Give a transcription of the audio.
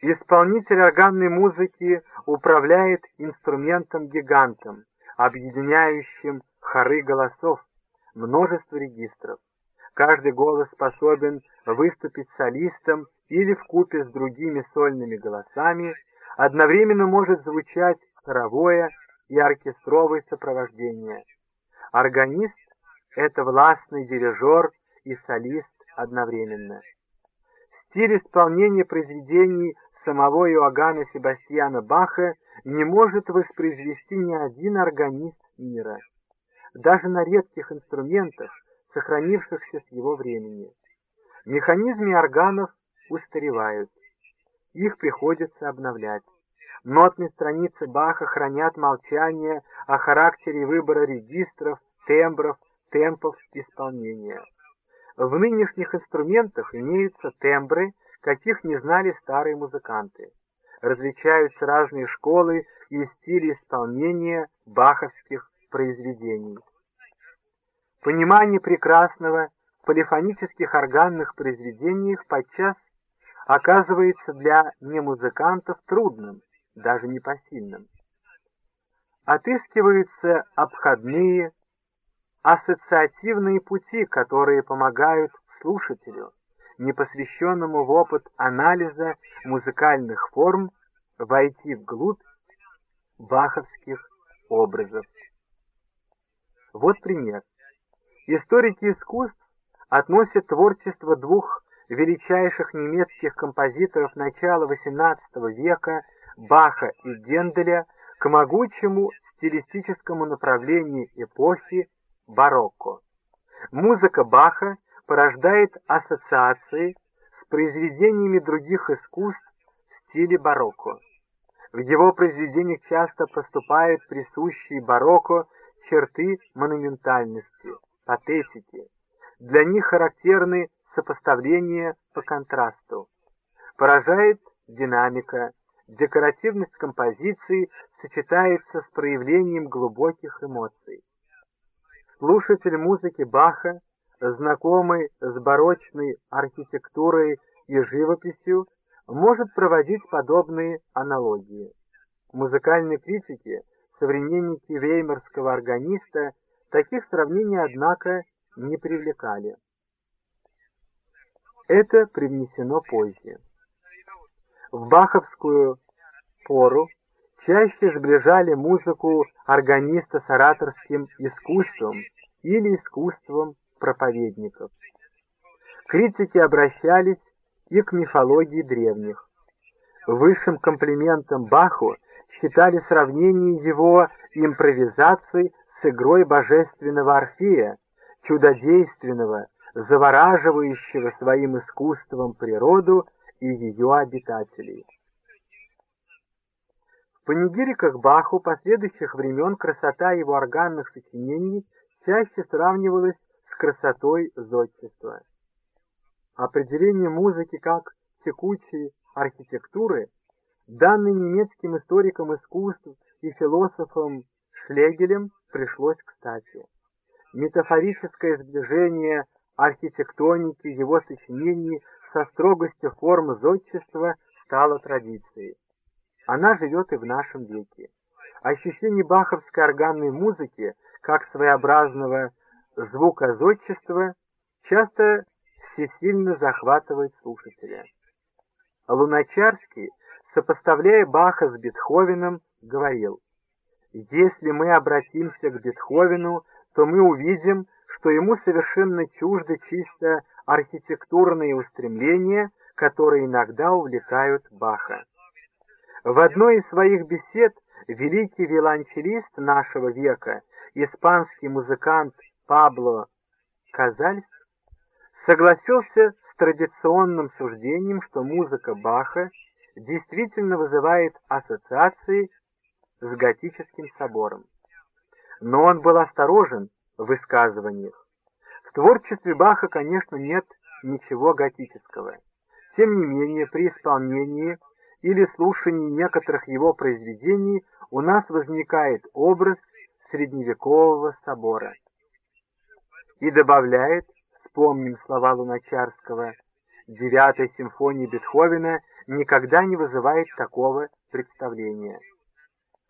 Исполнитель органной музыки управляет инструментом-гигантом, объединяющим хоры голосов, множество регистров. Каждый голос способен выступить солистом или в купе с другими сольными голосами, одновременно может звучать хоровое и оркестровое сопровождение. Органист — это властный дирижер и солист одновременно. Стиль исполнения произведений самого Иоганна Себастьяна Баха не может воспроизвести ни один органист мира, даже на редких инструментах, сохранившихся с его времени. Механизмы органов устаревают, их приходится обновлять. Нотные страницы Баха хранят молчание о характере выбора регистров, тембров, темпов исполнения. В нынешних инструментах имеются тембры, каких не знали старые музыканты. Различаются разные школы и стили исполнения баховских произведений. Понимание прекрасного в полифонических органных произведениях подчас оказывается для немузыкантов трудным, даже непосильным. Отыскиваются обходные, ассоциативные пути, которые помогают слушателю, непосвященному в опыт анализа музыкальных форм, войти вглубь баховских образов. Вот пример. Историки искусств относят творчество двух величайших немецких композиторов начала XVIII века Баха и Генделя к могучему стилистическому направлению эпохи барокко. Музыка Баха порождает ассоциации с произведениями других искусств в стиле барокко. В его произведениях часто проступают присущие барокко черты монументальности, патетики. Для них характерны сопоставления по контрасту. Поражает динамика, декоративность композиции сочетается с проявлением глубоких эмоций. Слушатель музыки Баха, знакомый с барочной архитектурой и живописью, может проводить подобные аналогии. Музыкальные критики, современники веймарского органиста, таких сравнений, однако, не привлекали. Это привнесено позже. В баховскую пору чаще сближали музыку органиста с ораторским искусством или искусством проповедников. Критики обращались и к мифологии древних. Высшим комплиментом Баху считали сравнение его импровизаций с игрой божественного Орфея, чудодейственного, завораживающего своим искусством природу и ее обитателей. В панигириках Баху последующих времен красота его органных сочинений чаще сравнивалась красотой зодчества. Определение музыки как текучей архитектуры, данное немецким историком искусств и философом Шлегелем, пришлось кстати. Метафорическое сближение архитектоники его сочинений со строгостью форм зодчества стала традицией. Она живет и в нашем веке. Ощущение баховской органной музыки, как своеобразного звукозодчества, часто всесильно захватывает слушателя. Луначарский, сопоставляя Баха с Бетховеном, говорил, «Если мы обратимся к Бетховену, то мы увидим, что ему совершенно чужды чисто архитектурные устремления, которые иногда увлекают Баха. В одной из своих бесед великий виолончелист нашего века, испанский музыкант Пабло Казальс, согласился с традиционным суждением, что музыка Баха действительно вызывает ассоциации с готическим собором. Но он был осторожен в высказываниях. В творчестве Баха, конечно, нет ничего готического. Тем не менее, при исполнении или слушании некоторых его произведений у нас возникает образ средневекового собора. И добавляет, вспомним слова Луначарского, девятой симфонии Бетховена никогда не вызывает такого представления.